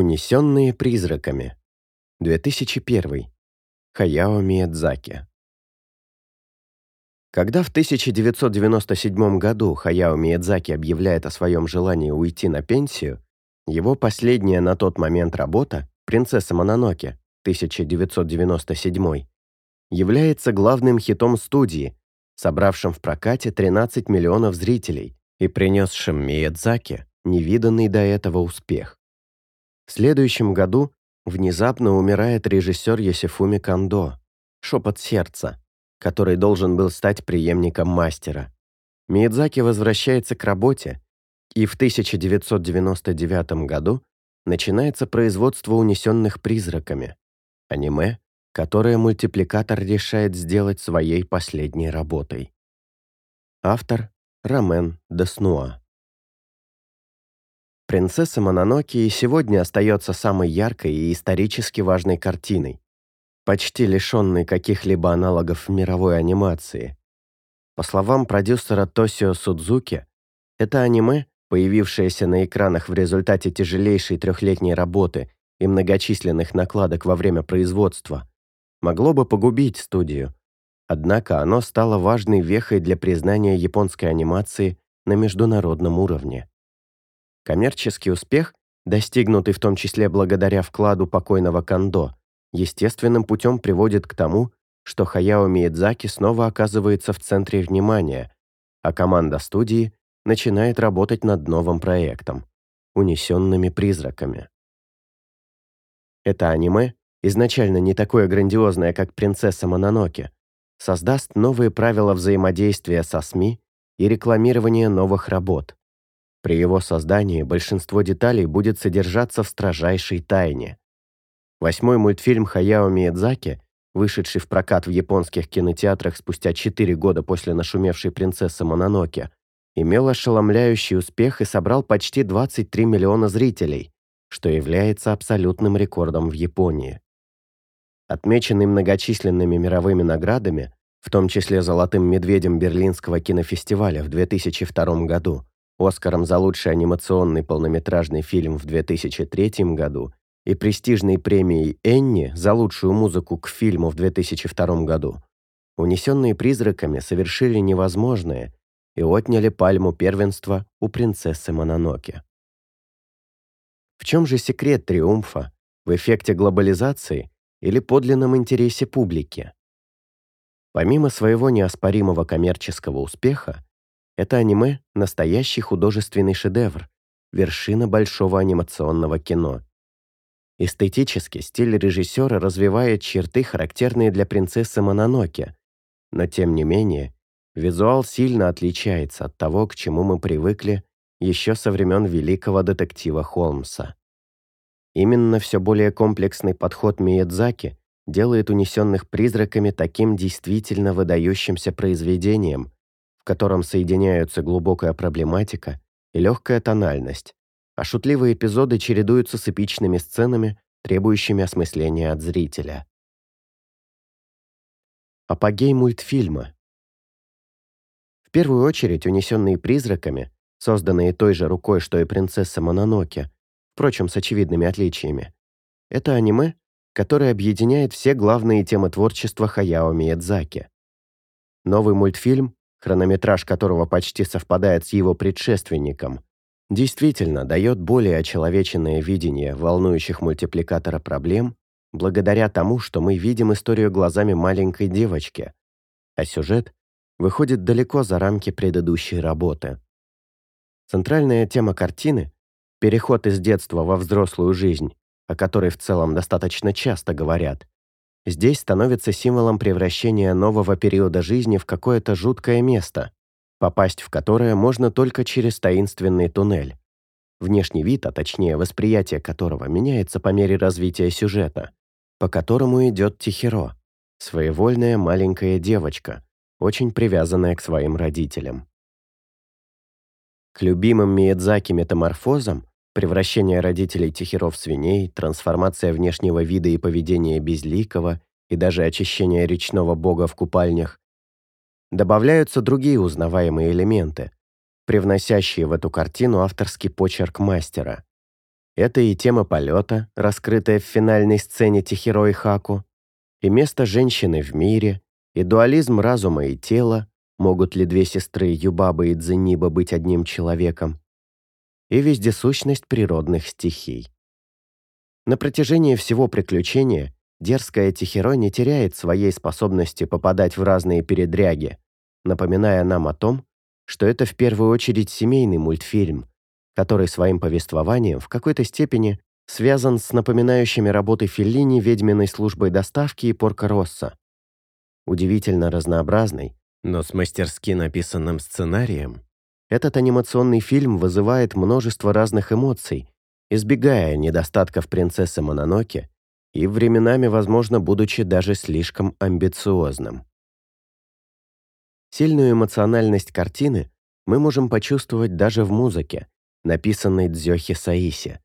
Унесенные призраками. 2001. Хаяо Миядзаки. Когда в 1997 году Хаяо Миядзаки объявляет о своем желании уйти на пенсию, его последняя на тот момент работа «Принцесса Мононоке» 1997 является главным хитом студии, собравшим в прокате 13 миллионов зрителей и принесшим Миядзаки невиданный до этого успех. В следующем году внезапно умирает режиссер Йосифуми Кандо, «Шепот сердца», который должен был стать преемником мастера. Миядзаки возвращается к работе, и в 1999 году начинается производство «Унесенных призраками», аниме, которое мультипликатор решает сделать своей последней работой. Автор Ромен Деснуа. «Принцесса Мононоке» и сегодня остается самой яркой и исторически важной картиной, почти лишенной каких-либо аналогов в мировой анимации. По словам продюсера Тосио Судзуки, это аниме, появившееся на экранах в результате тяжелейшей трехлетней работы и многочисленных накладок во время производства, могло бы погубить студию. Однако оно стало важной вехой для признания японской анимации на международном уровне. Коммерческий успех, достигнутый в том числе благодаря вкладу покойного Кандо, естественным путем приводит к тому, что Хаяо Миядзаки снова оказывается в центре внимания, а команда студии начинает работать над новым проектом — «Унесенными призраками». Это аниме, изначально не такое грандиозное, как «Принцесса Мононоке», создаст новые правила взаимодействия со СМИ и рекламирования новых работ. При его создании большинство деталей будет содержаться в строжайшей тайне. Восьмой мультфильм Хаяо Миядзаки, вышедший в прокат в японских кинотеатрах спустя 4 года после нашумевшей принцессы Мононоке, имел ошеломляющий успех и собрал почти 23 миллиона зрителей, что является абсолютным рекордом в Японии. Отмеченный многочисленными мировыми наградами, в том числе «Золотым медведем» Берлинского кинофестиваля в 2002 году, Оскаром за лучший анимационный полнометражный фильм в 2003 году и престижной премией Энни за лучшую музыку к фильму в 2002 году, «Унесенные призраками» совершили невозможное и отняли пальму первенства у принцессы Мононоке. В чем же секрет триумфа? В эффекте глобализации или подлинном интересе публики? Помимо своего неоспоримого коммерческого успеха, это аниме — настоящий художественный шедевр, вершина большого анимационного кино. Эстетически стиль режиссера развивает черты, характерные для принцессы Мононоке, но тем не менее визуал сильно отличается от того, к чему мы привыкли еще со времен великого детектива Холмса. Именно все более комплексный подход Миядзаки делает «Унесенных призраками» таким действительно выдающимся произведением, котором соединяются глубокая проблематика и легкая тональность, а шутливые эпизоды чередуются с эпичными сценами, требующими осмысления от зрителя. Апогей мультфильма. В первую очередь, унесенные призраками, созданные той же рукой, что и принцесса Мононоке, впрочем, с очевидными отличиями, это аниме, которое объединяет все главные темы творчества Хаяо Миядзаки. Новый мультфильм хронометраж которого почти совпадает с его предшественником, действительно дает более очеловеченное видение волнующих мультипликатора проблем благодаря тому, что мы видим историю глазами маленькой девочки, а сюжет выходит далеко за рамки предыдущей работы. Центральная тема картины — переход из детства во взрослую жизнь, о которой в целом достаточно часто говорят, здесь становится символом превращения нового периода жизни в какое-то жуткое место, попасть в которое можно только через таинственный туннель. Внешний вид, а точнее восприятие которого меняется по мере развития сюжета, по которому идет Тихиро, своевольная маленькая девочка, очень привязанная к своим родителям. К любимым Миядзаки метаморфозам превращение родителей Тихиров в свиней, трансформация внешнего вида и поведения Безликого и даже очищение речного бога в купальнях, добавляются другие узнаваемые элементы, привносящие в эту картину авторский почерк мастера. Это и тема полета, раскрытая в финальной сцене Тихиро и Хаку, и место женщины в мире, и дуализм разума и тела, могут ли две сестры Юбаба и Дзениба быть одним человеком, и вездесущность природных стихий. На протяжении всего приключения дерзкая Тихиро не теряет своей способности попадать в разные передряги, напоминая нам о том, что это в первую очередь семейный мультфильм, который своим повествованием в какой-то степени связан с напоминающими работы Феллини ведьминой службой доставки и Порко Росса. Удивительно разнообразный, но с мастерски написанным сценарием, этот анимационный фильм вызывает множество разных эмоций, избегая недостатков принцессы Мононоке и временами, возможно, будучи даже слишком амбициозным. Сильную эмоциональность картины мы можем почувствовать даже в музыке, написанной Дзёхи Саиси.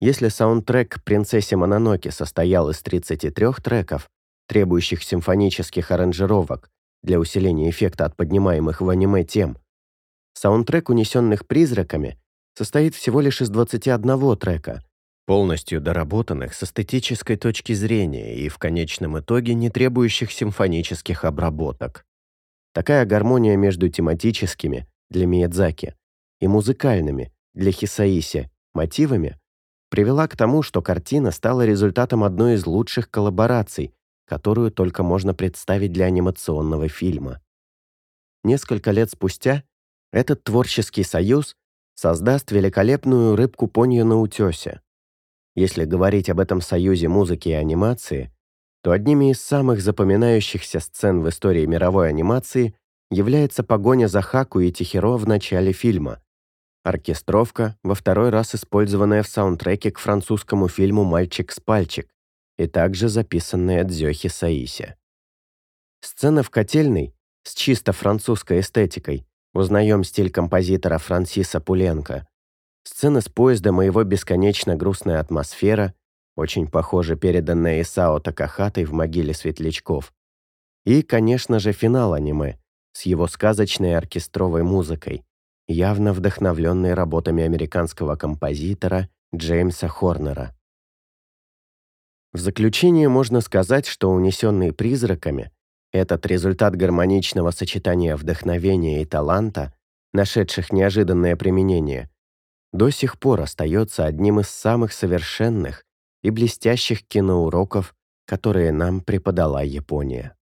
Если саундтрек к «Принцессе Мононоке» состоял из 33 треков, требующих симфонических аранжировок для усиления эффекта от поднимаемых в аниме тем, саундтрек «Унесенных призраками» состоит всего лишь из 21 трека, полностью доработанных с эстетической точки зрения и в конечном итоге не требующих симфонических обработок. Такая гармония между тематическими для Миядзаки и музыкальными для Хисаиси мотивами привела к тому, что картина стала результатом одной из лучших коллабораций, которую только можно представить для анимационного фильма. Несколько лет спустя этот творческий союз создаст великолепную рыбку-понью на утесе. Если говорить об этом союзе музыки и анимации, то одними из самых запоминающихся сцен в истории мировой анимации является погоня за Хаку и Тихиро в начале фильма. Оркестровка, во второй раз использованная в саундтреке к французскому фильму «Мальчик с пальчик» и также записанная Дзёхи Саиси. Сцена в котельной с чисто французской эстетикой. Узнаем стиль композитора Франсиса Пуленко. Сцена с поездом и его бесконечно грустная атмосфера, очень похоже переданная Исао Такахатой в «Могиле светлячков». И, конечно же, финал аниме с его сказочной оркестровой музыкой, явно вдохновленной работами американского композитора Джеймса Хорнера. В заключение можно сказать, что «Унесенные призраками» — этот результат гармоничного сочетания вдохновения и таланта, нашедших неожиданное применение, до сих пор остается одним из самых совершенных и блестящих киноуроков, которые нам преподала Япония.